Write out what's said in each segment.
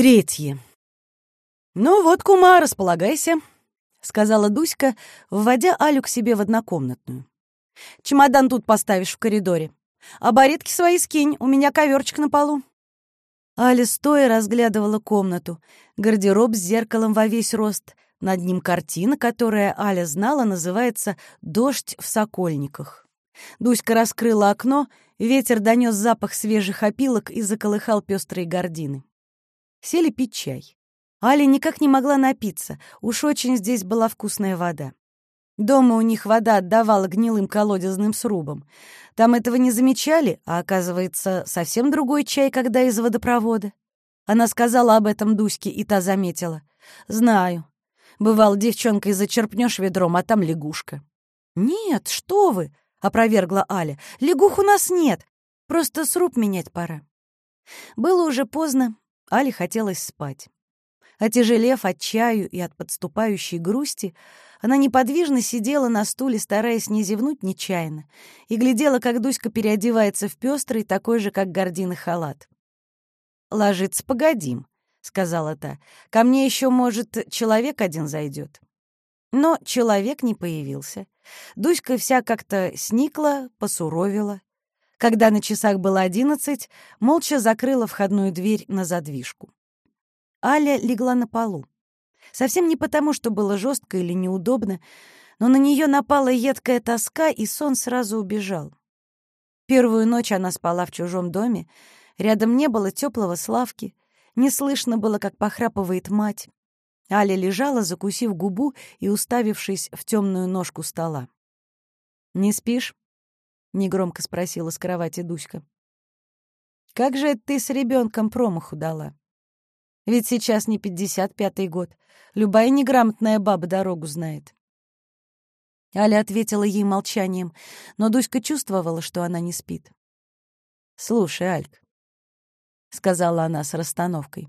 Третье. «Ну вот, кума, располагайся», — сказала Дуська, вводя Алю к себе в однокомнатную. «Чемодан тут поставишь в коридоре. А баретки свои скинь, у меня коверчик на полу». Аля стоя разглядывала комнату. Гардероб с зеркалом во весь рост. Над ним картина, которая Аля знала, называется «Дождь в сокольниках». Дуська раскрыла окно, ветер донес запах свежих опилок и заколыхал пестрые гардины. Сели пить чай. Аля никак не могла напиться, уж очень здесь была вкусная вода. Дома у них вода отдавала гнилым колодезным срубом. Там этого не замечали, а оказывается, совсем другой чай, когда из водопровода. Она сказала об этом Дуське, и та заметила. «Знаю. Бывал, девчонкой зачерпнешь ведром, а там лягушка». «Нет, что вы!» — опровергла Аля. «Лягух у нас нет. Просто сруб менять пора». Было уже поздно, Але хотелось спать. Отяжелев от чаю и от подступающей грусти, она неподвижно сидела на стуле, стараясь не зевнуть нечаянно, и глядела, как Дуська переодевается в пестрый, такой же, как гордины халат. «Ложиться погодим», — сказала та. «Ко мне еще, может, человек один зайдет». Но человек не появился. Дуська вся как-то сникла, посуровила когда на часах было одиннадцать, молча закрыла входную дверь на задвижку. Аля легла на полу. Совсем не потому, что было жестко или неудобно, но на нее напала едкая тоска, и сон сразу убежал. Первую ночь она спала в чужом доме, рядом не было теплого славки, не слышно было, как похрапывает мать. Аля лежала, закусив губу и уставившись в темную ножку стола. «Не спишь?» — негромко спросила с кровати Дуська. «Как же ты с ребенком промаху дала? Ведь сейчас не пятьдесят пятый год. Любая неграмотная баба дорогу знает». Аля ответила ей молчанием, но Дуська чувствовала, что она не спит. «Слушай, Альк», — сказала она с расстановкой,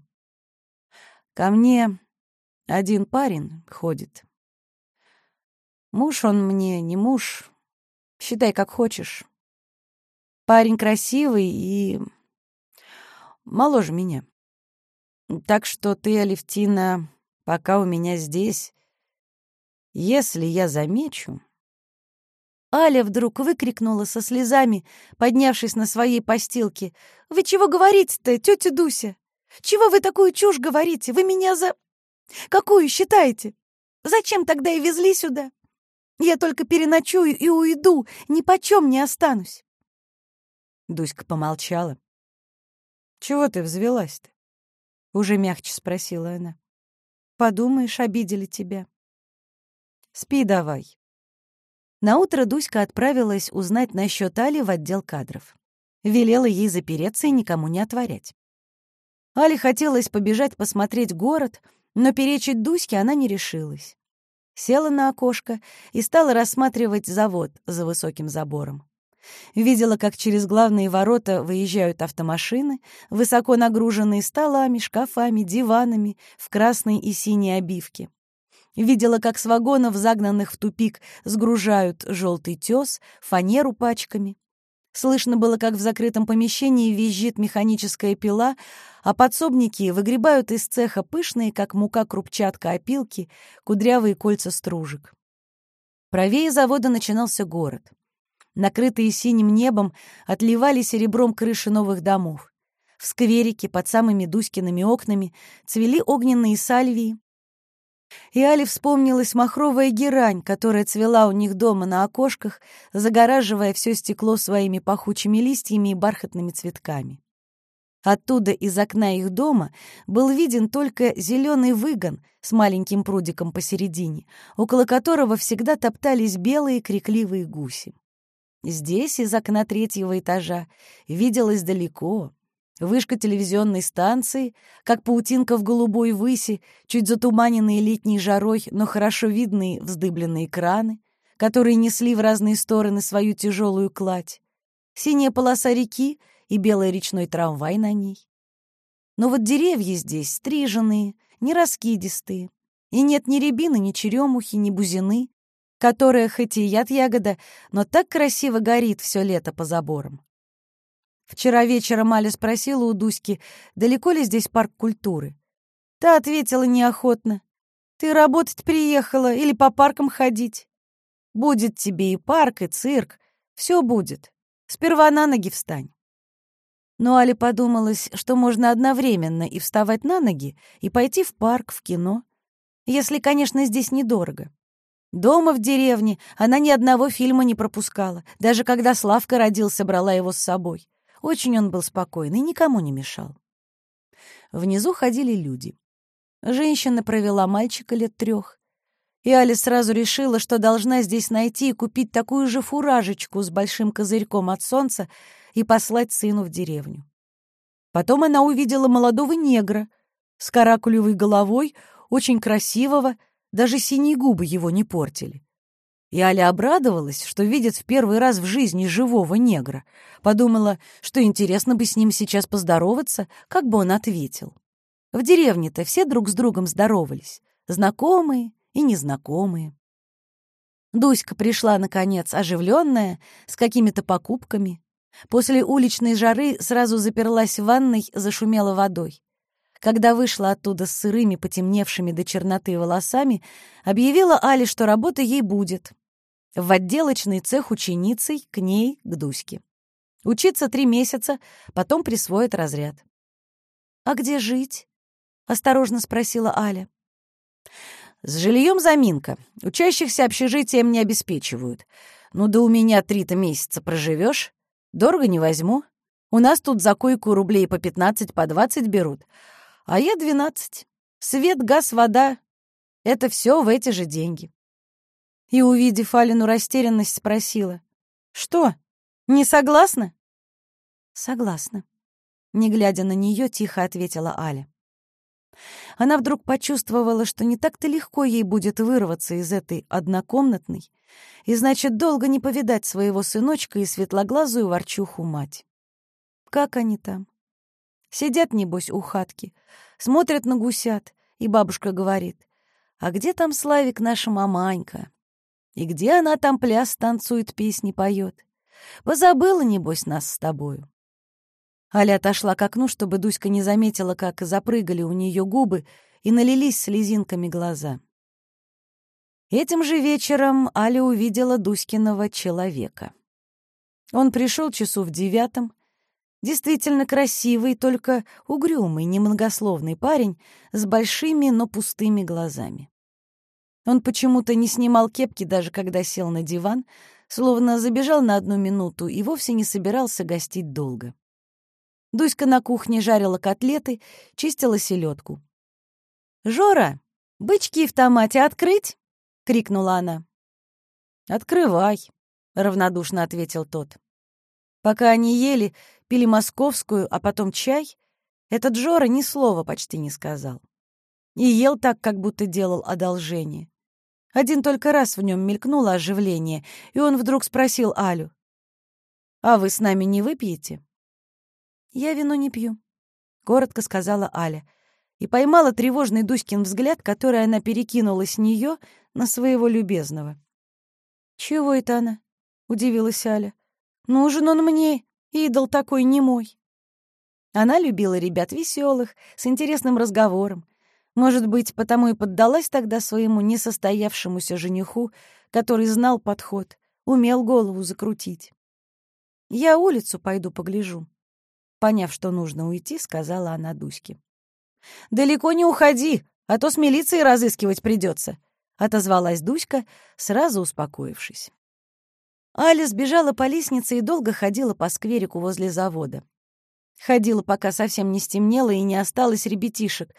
— «ко мне один парень ходит. Муж он мне не муж, Считай, как хочешь. Парень красивый и моложе меня. Так что ты, Алевтина, пока у меня здесь, если я замечу...» Аля вдруг выкрикнула со слезами, поднявшись на своей постилке. «Вы чего говорите-то, тетя Дуся? Чего вы такую чушь говорите? Вы меня за... Какую считаете? Зачем тогда и везли сюда? Я только переночую и уйду, ни почем не останусь. Дуська помолчала. «Чего ты взвелась-то?» — уже мягче спросила она. «Подумаешь, обидели тебя». «Спи давай». Наутро Дуська отправилась узнать насчет Али в отдел кадров. Велела ей запереться и никому не отворять. Али хотелось побежать посмотреть город, но перечить Дуське она не решилась села на окошко и стала рассматривать завод за высоким забором. Видела, как через главные ворота выезжают автомашины, высоко нагруженные столами, шкафами, диванами в красной и синей обивке. Видела, как с вагонов, загнанных в тупик, сгружают желтый тес, фанеру пачками. Слышно было, как в закрытом помещении визжит механическая пила, а подсобники выгребают из цеха пышные, как мука крупчатка опилки, кудрявые кольца стружек. Правее завода начинался город. Накрытые синим небом отливали серебром крыши новых домов. В скверике под самыми Дуськиными окнами цвели огненные сальвии, и Али вспомнилась махровая герань, которая цвела у них дома на окошках, загораживая все стекло своими пахучими листьями и бархатными цветками. Оттуда из окна их дома был виден только зеленый выгон с маленьким прудиком посередине, около которого всегда топтались белые крикливые гуси. Здесь, из окна третьего этажа, виделось далеко, Вышка телевизионной станции, как паутинка в голубой выси, чуть затуманенные летней жарой, но хорошо видные вздыбленные краны, которые несли в разные стороны свою тяжелую кладь, синяя полоса реки и белый речной трамвай на ней. Но вот деревья здесь стриженные, не раскидистые, и нет ни рябины, ни черемухи, ни бузины, которая хоть и яд ягода, но так красиво горит все лето по заборам. Вчера вечером Аля спросила у Дуськи, далеко ли здесь парк культуры. Та ответила неохотно. «Ты работать приехала или по паркам ходить? Будет тебе и парк, и цирк. Все будет. Сперва на ноги встань». Но Али подумалось, что можно одновременно и вставать на ноги, и пойти в парк, в кино. Если, конечно, здесь недорого. Дома в деревне она ни одного фильма не пропускала. Даже когда Славка родился, брала его с собой. Очень он был спокойный, никому не мешал. Внизу ходили люди. Женщина провела мальчика лет трех. И Али сразу решила, что должна здесь найти и купить такую же фуражечку с большим козырьком от солнца и послать сыну в деревню. Потом она увидела молодого негра с каракулевой головой, очень красивого, даже синие губы его не портили. И Аля обрадовалась, что видит в первый раз в жизни живого негра. Подумала, что интересно бы с ним сейчас поздороваться, как бы он ответил. В деревне-то все друг с другом здоровались, знакомые и незнакомые. Дуська пришла, наконец, оживленная, с какими-то покупками. После уличной жары сразу заперлась в ванной, зашумела водой. Когда вышла оттуда с сырыми, потемневшими до черноты волосами, объявила Али, что работа ей будет. В отделочный цех ученицей, к ней, к Дуське. Учиться три месяца, потом присвоит разряд. «А где жить?» — осторожно спросила Аля. «С жильем заминка. Учащихся общежитием не обеспечивают. Ну да у меня три-то месяца проживешь. Дорого не возьму. У нас тут за койку рублей по пятнадцать, по двадцать берут. А я двенадцать. Свет, газ, вода — это все в эти же деньги». И, увидев Алину растерянность, спросила. «Что, не согласна?» «Согласна», — не глядя на нее, тихо ответила Аля. Она вдруг почувствовала, что не так-то легко ей будет вырваться из этой однокомнатной, и, значит, долго не повидать своего сыночка и светлоглазую ворчуху мать. Как они там? Сидят, небось, у хатки, смотрят на гусят, и бабушка говорит, «А где там Славик, наша маманька? И где она там пляс танцует, песни поет? Позабыла, небось, нас с тобою?» Аля отошла к окну, чтобы Дуська не заметила, как запрыгали у нее губы и налились слезинками глаза. Этим же вечером Аля увидела Дуськиного человека. Он пришел часу в девятом, действительно красивый, только угрюмый, немногословный парень с большими, но пустыми глазами. Он почему-то не снимал кепки, даже когда сел на диван, словно забежал на одну минуту и вовсе не собирался гостить долго. Дуська на кухне жарила котлеты, чистила селедку. «Жора, бычки в томате открыть?» — крикнула она. «Открывай», — равнодушно ответил тот. Пока они ели, пили московскую, а потом чай, этот Жора ни слова почти не сказал. И ел так, как будто делал одолжение. Один только раз в нем мелькнуло оживление, и он вдруг спросил Алю. «А вы с нами не выпьете?» «Я вино не пью», — коротко сказала Аля, и поймала тревожный Дуськин взгляд, который она перекинула с нее на своего любезного. «Чего это она?» — удивилась Аля. «Нужен он мне, идол такой не мой». Она любила ребят веселых, с интересным разговором. Может быть, потому и поддалась тогда своему несостоявшемуся жениху, который знал подход, умел голову закрутить. «Я улицу пойду погляжу», Поняв, что нужно уйти, сказала она Дуське. «Далеко не уходи, а то с милицией разыскивать придется», — отозвалась Дуська, сразу успокоившись. Аля сбежала по лестнице и долго ходила по скверику возле завода. Ходила, пока совсем не стемнело и не осталось ребятишек,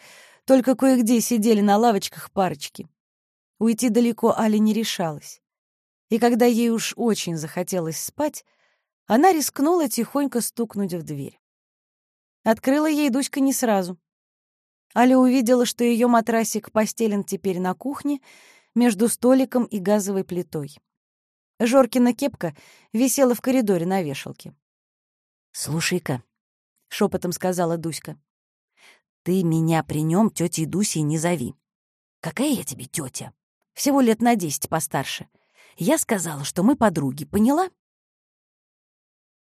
только кое-где сидели на лавочках парочки. Уйти далеко Аля не решалась. И когда ей уж очень захотелось спать, она рискнула тихонько стукнуть в дверь. Открыла ей Дуська не сразу. Аля увидела, что ее матрасик постелен теперь на кухне между столиком и газовой плитой. Жоркина кепка висела в коридоре на вешалке. «Слушай-ка», — шепотом сказала Дуська, — «ты меня при нем тетей Дусей не зови. Какая я тебе тетя? Всего лет на десять постарше. Я сказала, что мы подруги, поняла?»